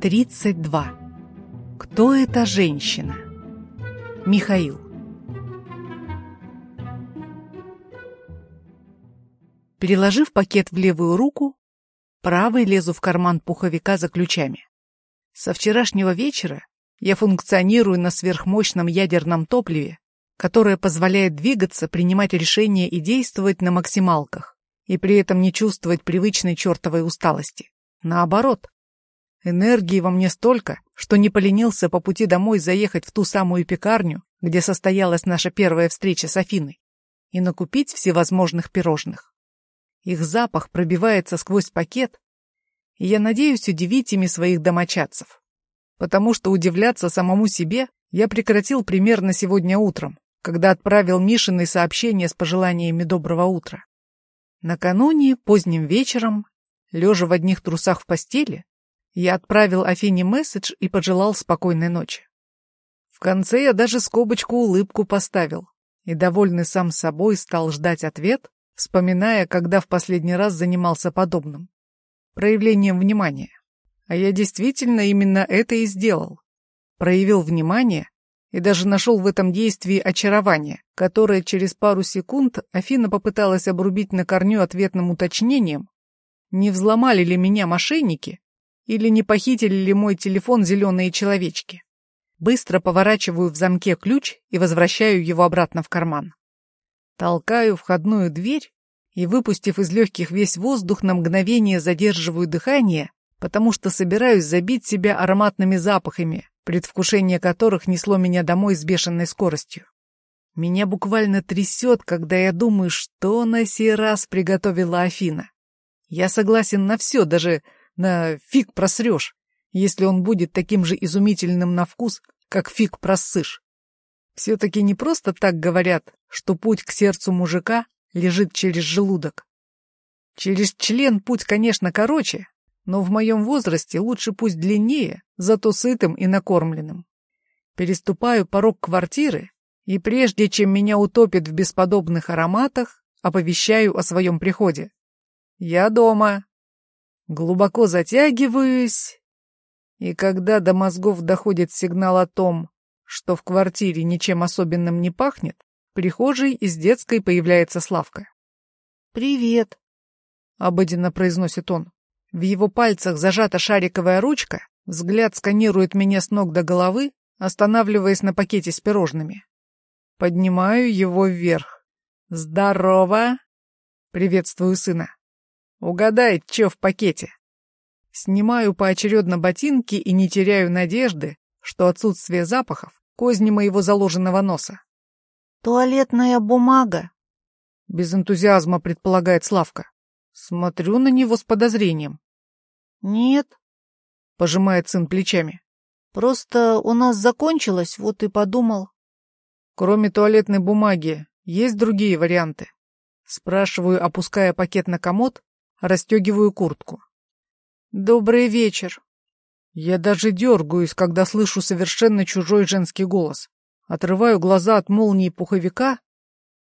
32. Кто эта женщина? Михаил. Переложив пакет в левую руку, правой лезу в карман пуховика за ключами. Со вчерашнего вечера я функционирую на сверхмощном ядерном топливе, которое позволяет двигаться, принимать решения и действовать на максималках, и при этом не чувствовать привычной чертовой усталости. Наоборот, Энергии во мне столько, что не поленился по пути домой заехать в ту самую пекарню, где состоялась наша первая встреча с Афиной, и накупить всевозможных пирожных. Их запах пробивается сквозь пакет, и я надеюсь удивить ими своих домочадцев. Потому что удивляться самому себе я прекратил примерно сегодня утром, когда отправил Мишины сообщение с пожеланиями доброго утра. Накануне, поздним вечером, лежа в одних трусах в постели, я отправил Афине месседж и пожелал спокойной ночи. В конце я даже скобочку-улыбку поставил и, довольный сам собой, стал ждать ответ, вспоминая, когда в последний раз занимался подобным. Проявлением внимания. А я действительно именно это и сделал. Проявил внимание и даже нашел в этом действии очарование, которое через пару секунд Афина попыталась обрубить на корню ответным уточнением, не взломали ли меня мошенники, или не похитили ли мой телефон зеленые человечки. Быстро поворачиваю в замке ключ и возвращаю его обратно в карман. Толкаю входную дверь и, выпустив из легких весь воздух, на мгновение задерживаю дыхание, потому что собираюсь забить себя ароматными запахами, предвкушение которых несло меня домой с бешеной скоростью. Меня буквально трясет, когда я думаю, что на сей раз приготовила Афина. Я согласен на все, даже на фиг просрешь, если он будет таким же изумительным на вкус, как фиг просышь. Все-таки не просто так говорят, что путь к сердцу мужика лежит через желудок. Через член путь, конечно, короче, но в моем возрасте лучше пусть длиннее, зато сытым и накормленным. Переступаю порог квартиры, и прежде чем меня утопит в бесподобных ароматах, оповещаю о своем приходе. «Я дома!» Глубоко затягиваюсь, и когда до мозгов доходит сигнал о том, что в квартире ничем особенным не пахнет, в прихожей из детской появляется Славка. «Привет», — обыденно произносит он. В его пальцах зажата шариковая ручка, взгляд сканирует меня с ног до головы, останавливаясь на пакете с пирожными. Поднимаю его вверх. «Здорово!» — приветствую сына. Угадай, что в пакете. Снимаю поочередно ботинки и не теряю надежды, что отсутствие запахов — козни моего заложенного носа. «Туалетная бумага», — без энтузиазма предполагает Славка. Смотрю на него с подозрением. «Нет», — пожимает сын плечами. «Просто у нас закончилось, вот и подумал». «Кроме туалетной бумаги, есть другие варианты?» Спрашиваю, опуская пакет на комод Растегиваю куртку. «Добрый вечер». Я даже дергаюсь, когда слышу совершенно чужой женский голос. Отрываю глаза от молнии пуховика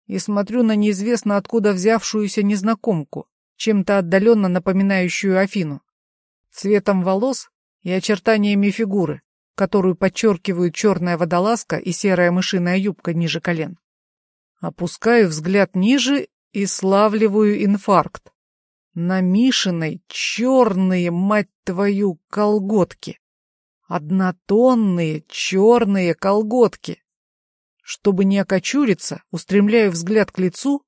и смотрю на неизвестно откуда взявшуюся незнакомку, чем-то отдаленно напоминающую Афину. Цветом волос и очертаниями фигуры, которую подчеркивают черная водолазка и серая мышиная юбка ниже колен. Опускаю взгляд ниже и славливаю инфаркт. На Мишиной черные, мать твою, колготки. Однотонные черные колготки. Чтобы не окочуриться, устремляю взгляд к лицу,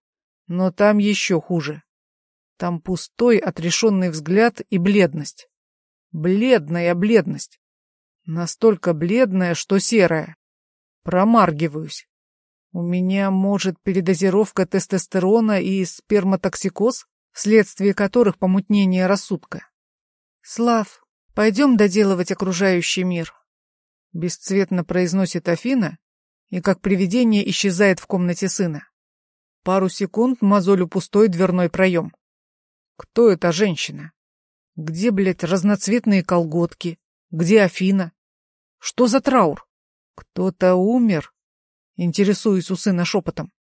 но там еще хуже. Там пустой, отрешенный взгляд и бледность. Бледная бледность. Настолько бледная, что серая. Промаргиваюсь. У меня, может, передозировка тестостерона и сперматоксикоз? Вследствие которых помутнение рассудка. «Слав, пойдем доделывать окружающий мир», — бесцветно произносит Афина и как привидение исчезает в комнате сына. Пару секунд мозолю пустой дверной проем. Кто эта женщина? Где, блядь, разноцветные колготки? Где Афина? Что за траур? Кто-то умер? Интересуюсь у сына шепотом.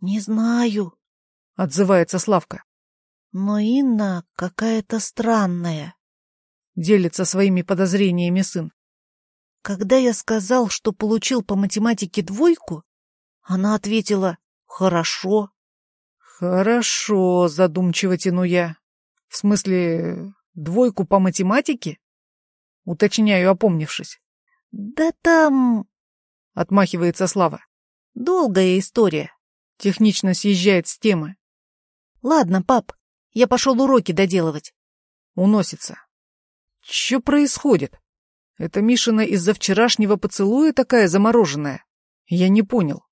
«Не знаю», — отзывается Славка. Но Инна какая-то странная. Делится своими подозрениями сын. Когда я сказал, что получил по математике двойку, она ответила «Хорошо». «Хорошо», — задумчиво тяну я. «В смысле, двойку по математике?» Уточняю, опомнившись. «Да там...» — отмахивается Слава. «Долгая история». Технично съезжает с темы. «Ладно, пап, я пошел уроки доделывать». Уносится. Что происходит? Это Мишина из-за вчерашнего поцелуя такая замороженная? Я не понял.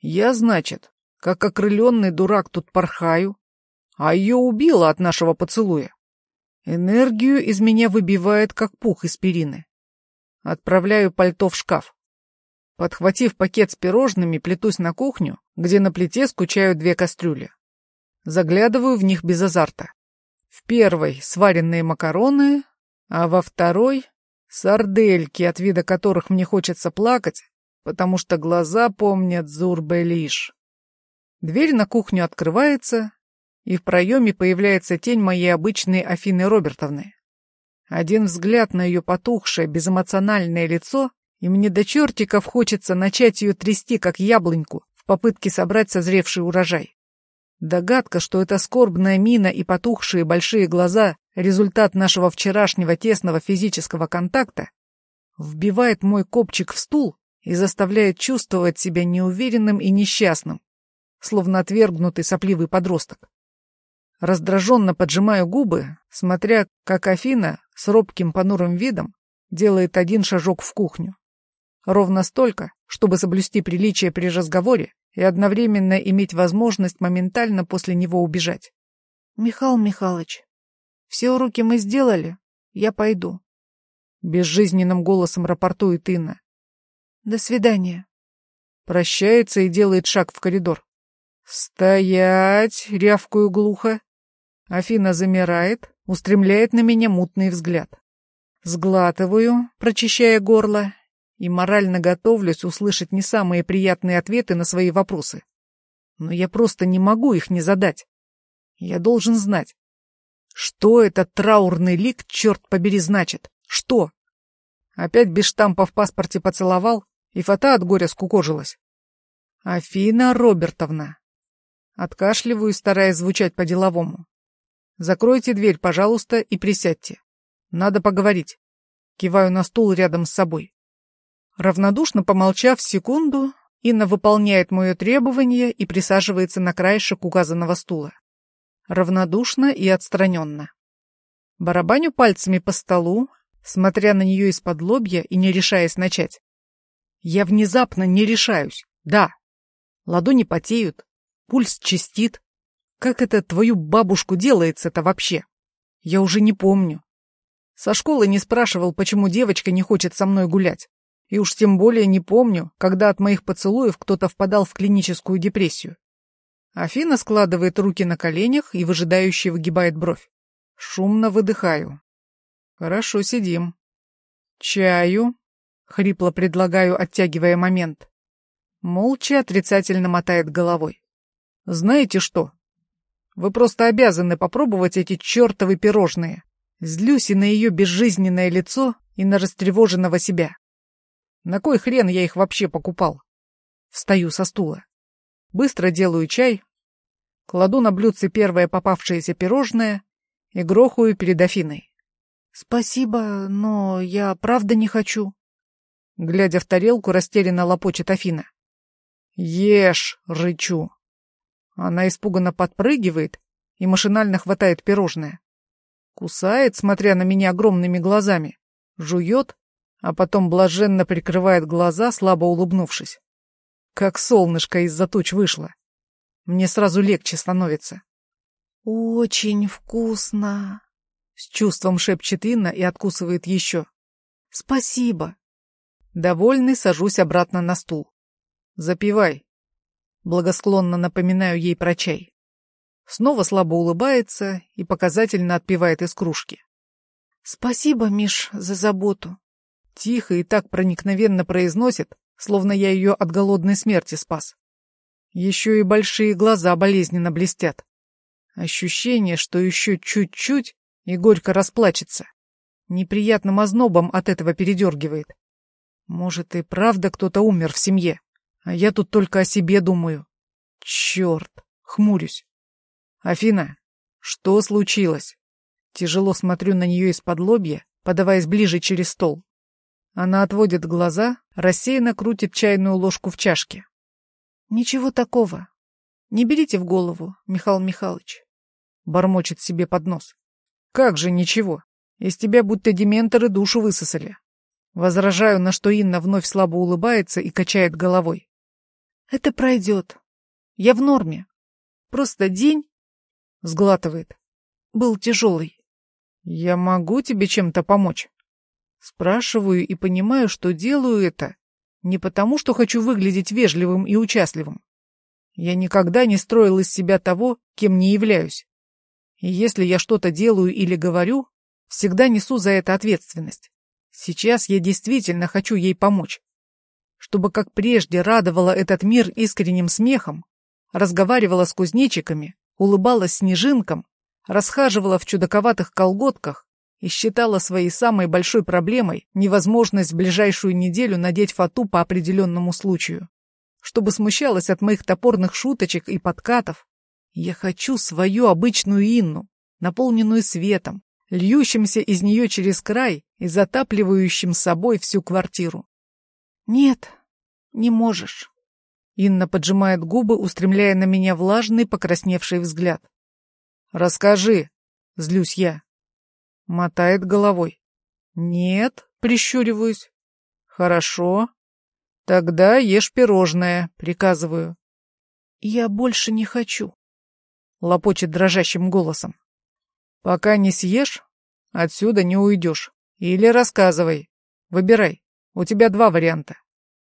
Я, значит, как окрыленный дурак тут порхаю, а ее убило от нашего поцелуя. Энергию из меня выбивает, как пух из перины. Отправляю пальто в шкаф. Подхватив пакет с пирожными, плетусь на кухню, где на плите скучают две кастрюли. Заглядываю в них без азарта. В первой сваренные макароны, а во второй — сардельки, от вида которых мне хочется плакать, потому что глаза помнят Зурбелиш. Дверь на кухню открывается, и в проеме появляется тень моей обычной Афины Робертовны. Один взгляд на ее потухшее, безэмоциональное лицо, и мне до чертиков хочется начать ее трясти, как яблоньку, в попытке собрать созревший урожай. Догадка, что эта скорбная мина и потухшие большие глаза — результат нашего вчерашнего тесного физического контакта, вбивает мой копчик в стул и заставляет чувствовать себя неуверенным и несчастным, словно отвергнутый сопливый подросток. Раздраженно поджимаю губы, смотря, как Афина с робким понурым видом делает один шажок в кухню. Ровно столько, чтобы соблюсти приличие при разговоре и одновременно иметь возможность моментально после него убежать. — Михаил Михайлович, все уроки мы сделали, я пойду. Безжизненным голосом рапортует Инна. — До свидания. Прощается и делает шаг в коридор. «Стоять!» — рявкую глухо. Афина замирает, устремляет на меня мутный взгляд. Сглатываю, прочищая горло, и морально готовлюсь услышать не самые приятные ответы на свои вопросы. Но я просто не могу их не задать. Я должен знать. Что этот траурный лик, черт побери, значит? Что? Опять без штампа в паспорте поцеловал, и фата от горя скукожилась. Афина Робертовна. Откашливаю, стараясь звучать по-деловому. Закройте дверь, пожалуйста, и присядьте. Надо поговорить. Киваю на стул рядом с собой. Равнодушно помолчав секунду, Инна выполняет мое требование и присаживается на краешек указанного стула. Равнодушно и отстраненно. Барабаню пальцами по столу, смотря на нее из-под лобья и не решаясь начать. Я внезапно не решаюсь, да. Ладони потеют, пульс чистит, как это твою бабушку делается-то вообще? Я уже не помню. Со школы не спрашивал, почему девочка не хочет со мной гулять. И уж тем более не помню, когда от моих поцелуев кто-то впадал в клиническую депрессию. Афина складывает руки на коленях и выжидающе выгибает бровь. Шумно выдыхаю. Хорошо, сидим. Чаю? Хрипло предлагаю, оттягивая момент. Молча отрицательно мотает головой. Знаете что? Вы просто обязаны попробовать эти чертовы пирожные. Злюсь и на ее безжизненное лицо, и на растревоженного себя. На кой хрен я их вообще покупал? Встаю со стула. Быстро делаю чай, кладу на блюдце первое попавшееся пирожное и грохаю перед Афиной. «Спасибо, но я правда не хочу». Глядя в тарелку, растерянно лопочет Афина. «Ешь!» — рычу. Она испуганно подпрыгивает и машинально хватает пирожное. Кусает, смотря на меня огромными глазами, жует, а потом блаженно прикрывает глаза, слабо улыбнувшись. Как солнышко из-за туч вышло. Мне сразу легче становится. «Очень вкусно!» С чувством шепчет Инна и откусывает еще. «Спасибо!» Довольный сажусь обратно на стул. «Запивай!» Благосклонно напоминаю ей про чай. Снова слабо улыбается и показательно отпивает из кружки. «Спасибо, Миш, за заботу». Тихо и так проникновенно произносит, словно я ее от голодной смерти спас. Еще и большие глаза болезненно блестят. Ощущение, что еще чуть-чуть и горько расплачется. Неприятным ознобом от этого передергивает. Может, и правда кто-то умер в семье, а я тут только о себе думаю. Черт, хмурюсь. Афина, что случилось? Тяжело смотрю на нее из-под лобья, подаваясь ближе через стол. Она отводит глаза, рассеянно крутит чайную ложку в чашке. «Ничего такого. Не берите в голову, Михаил Михайлович», — бормочет себе под нос. «Как же ничего? Из тебя будто дементоры душу высосали». Возражаю, на что Инна вновь слабо улыбается и качает головой. «Это пройдет. Я в норме. Просто день...» — сглатывает. «Был тяжелый». «Я могу тебе чем-то помочь?» Спрашиваю и понимаю, что делаю это не потому, что хочу выглядеть вежливым и участливым. Я никогда не строил из себя того, кем не являюсь. И если я что-то делаю или говорю, всегда несу за это ответственность. Сейчас я действительно хочу ей помочь. Чтобы как прежде радовала этот мир искренним смехом, разговаривала с кузнечиками, улыбалась снежинкам, расхаживала в чудаковатых колготках и считала своей самой большой проблемой невозможность в ближайшую неделю надеть фату по определенному случаю. Чтобы смущалась от моих топорных шуточек и подкатов. Я хочу свою обычную Инну, наполненную светом, льющимся из нее через край и затапливающим собой всю квартиру. «Нет, не можешь». Инна поджимает губы, устремляя на меня влажный, покрасневший взгляд. «Расскажи», — злюсь я. Мотает головой. Нет, прищуриваюсь. Хорошо. Тогда ешь пирожное, приказываю. Я больше не хочу. Лопочет дрожащим голосом. Пока не съешь, отсюда не уйдешь. Или рассказывай. Выбирай. У тебя два варианта.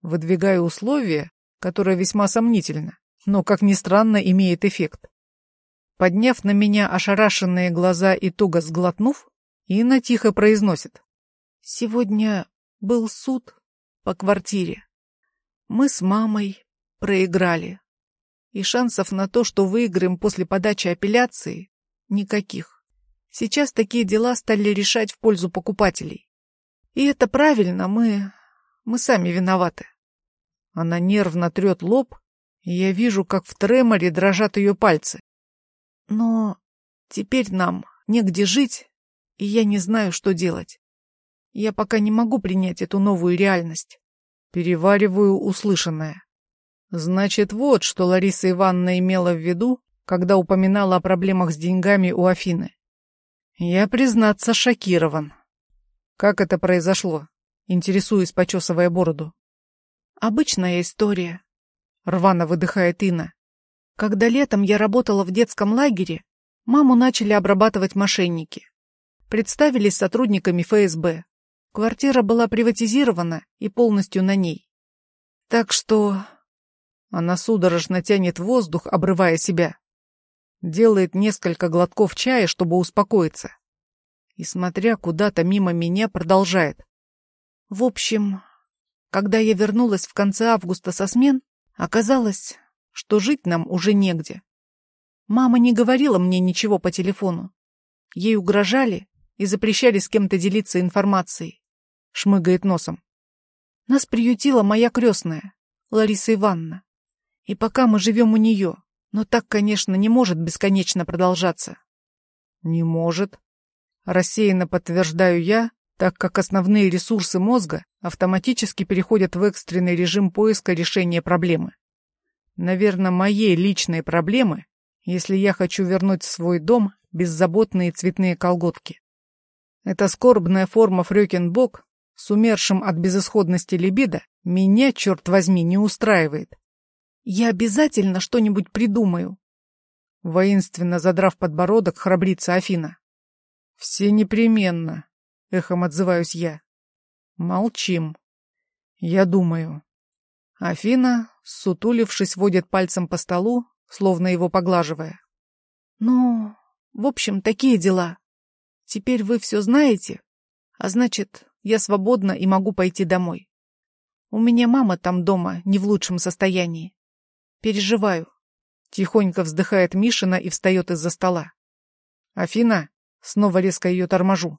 Выдвигаю условие, которое весьма сомнительно, но, как ни странно, имеет эффект. Подняв на меня ошарашенные глаза и туго сглотнув, Инна тихо произносит. «Сегодня был суд по квартире. Мы с мамой проиграли. И шансов на то, что выиграем после подачи апелляции, никаких. Сейчас такие дела стали решать в пользу покупателей. И это правильно, мы... мы сами виноваты». Она нервно трет лоб, и я вижу, как в треморе дрожат ее пальцы. Но теперь нам негде жить, и я не знаю, что делать. Я пока не могу принять эту новую реальность. Перевариваю услышанное. Значит, вот что Лариса Ивановна имела в виду, когда упоминала о проблемах с деньгами у Афины. Я, признаться, шокирован. Как это произошло? Интересуюсь, почесывая бороду. Обычная история. Рвано выдыхает Инна. Когда летом я работала в детском лагере, маму начали обрабатывать мошенники представились сотрудниками ФСБ. Квартира была приватизирована и полностью на ней. Так что... Она судорожно тянет воздух, обрывая себя. Делает несколько глотков чая, чтобы успокоиться. И, смотря куда-то мимо меня, продолжает. В общем, когда я вернулась в конце августа со смен, оказалось, что жить нам уже негде. Мама не говорила мне ничего по телефону. Ей угрожали и запрещали с кем-то делиться информацией. Шмыгает носом. Нас приютила моя крестная, Лариса Ивановна. И пока мы живем у нее, но так, конечно, не может бесконечно продолжаться. Не может. Рассеянно подтверждаю я, так как основные ресурсы мозга автоматически переходят в экстренный режим поиска решения проблемы. Наверное, моей личной проблемы, если я хочу вернуть в свой дом беззаботные цветные колготки. Эта скорбная форма фрёкинбок с умершим от безысходности либидо меня, черт возьми, не устраивает. Я обязательно что-нибудь придумаю. Воинственно задрав подбородок, храбрится Афина. Все непременно, эхом отзываюсь я. Молчим. Я думаю. Афина, сутулившись, водит пальцем по столу, словно его поглаживая. Ну, в общем, такие дела. Теперь вы все знаете, а значит, я свободна и могу пойти домой. У меня мама там дома не в лучшем состоянии. Переживаю. Тихонько вздыхает Мишина и встает из-за стола. Афина, снова резко ее торможу.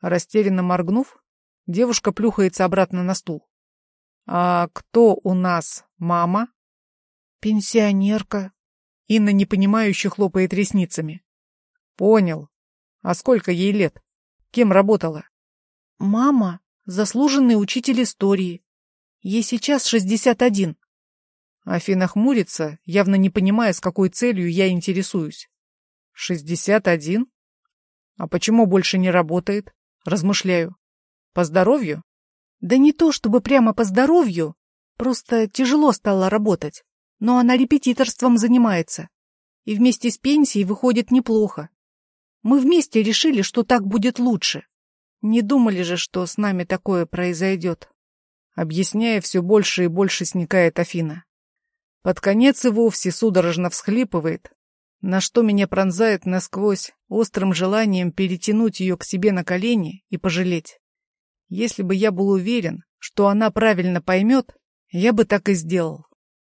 Растерянно моргнув, девушка плюхается обратно на стул. «А кто у нас мама?» «Пенсионерка». Инна непонимающе хлопает ресницами. «Понял. А сколько ей лет? Кем работала?» «Мама — заслуженный учитель истории. Ей сейчас шестьдесят один». Афина хмурится, явно не понимая, с какой целью я интересуюсь. «Шестьдесят один? А почему больше не работает?» Размышляю. «По здоровью?» «Да не то чтобы прямо по здоровью, просто тяжело стало работать. Но она репетиторством занимается. И вместе с пенсией выходит неплохо. Мы вместе решили, что так будет лучше. Не думали же, что с нами такое произойдет. Объясняя, все больше и больше сникает Афина. Под конец и вовсе судорожно всхлипывает, на что меня пронзает насквозь острым желанием перетянуть ее к себе на колени и пожалеть. Если бы я был уверен, что она правильно поймет, я бы так и сделал.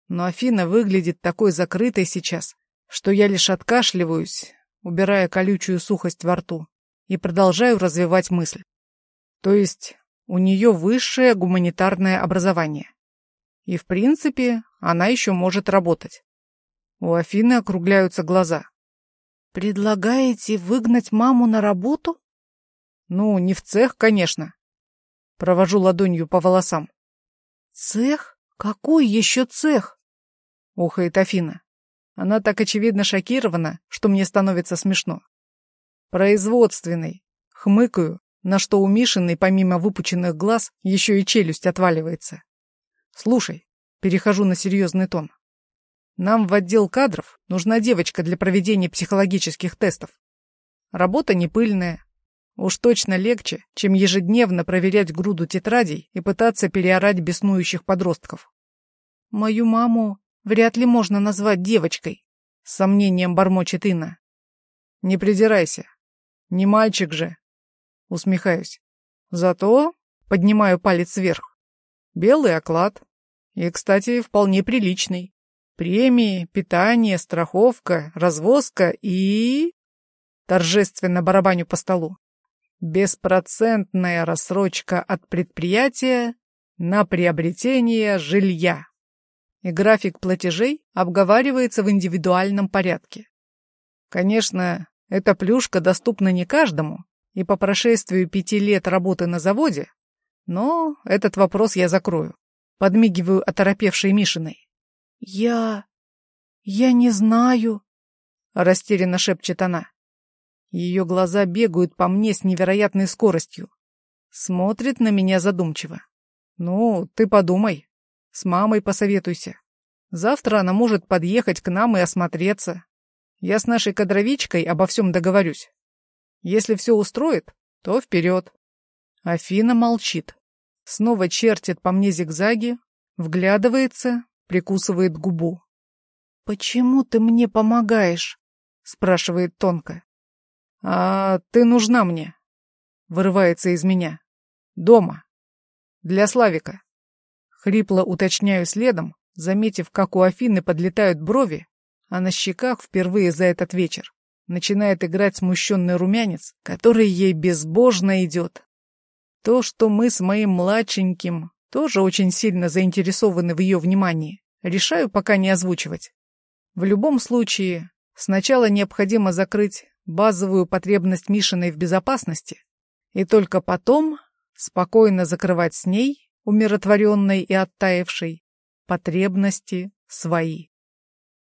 Но Афина выглядит такой закрытой сейчас, что я лишь откашливаюсь, убирая колючую сухость во рту, и продолжаю развивать мысль. То есть у нее высшее гуманитарное образование. И, в принципе, она еще может работать. У Афины округляются глаза. «Предлагаете выгнать маму на работу?» «Ну, не в цех, конечно». Провожу ладонью по волосам. «Цех? Какой еще цех?» — ухает Афина. Она так очевидно шокирована, что мне становится смешно. Производственный. Хмыкаю, на что у Мишиной, помимо выпученных глаз, еще и челюсть отваливается. Слушай, перехожу на серьезный тон. Нам в отдел кадров нужна девочка для проведения психологических тестов. Работа не пыльная. Уж точно легче, чем ежедневно проверять груду тетрадей и пытаться переорать беснующих подростков. Мою маму вряд ли можно назвать девочкой, с сомнением бормочет Инна. Не придирайся. Не мальчик же. Усмехаюсь. Зато поднимаю палец вверх. Белый оклад. И, кстати, вполне приличный. Премии, питание, страховка, развозка и... Торжественно барабаню по столу. Беспроцентная рассрочка от предприятия на приобретение жилья и график платежей обговаривается в индивидуальном порядке. Конечно, эта плюшка доступна не каждому, и по прошествию пяти лет работы на заводе, но этот вопрос я закрою. Подмигиваю оторопевшей Мишиной. «Я... я не знаю», — растерянно шепчет она. Ее глаза бегают по мне с невероятной скоростью. Смотрит на меня задумчиво. «Ну, ты подумай», с мамой посоветуйся. Завтра она может подъехать к нам и осмотреться. Я с нашей кадровичкой обо всем договорюсь. Если все устроит, то вперед. Афина молчит. Снова чертит по мне зигзаги, вглядывается, прикусывает губу. «Почему ты мне помогаешь?» — спрашивает тонко. «А ты нужна мне», — вырывается из меня. «Дома. Для Славика». Хрипло уточняю следом, заметив, как у Афины подлетают брови, а на щеках впервые за этот вечер начинает играть смущенный румянец, который ей безбожно идет. То, что мы с моим младшеньким тоже очень сильно заинтересованы в ее внимании, решаю пока не озвучивать. В любом случае, сначала необходимо закрыть базовую потребность Мишиной в безопасности, и только потом спокойно закрывать с ней умиротворенной и оттаившей, потребности свои.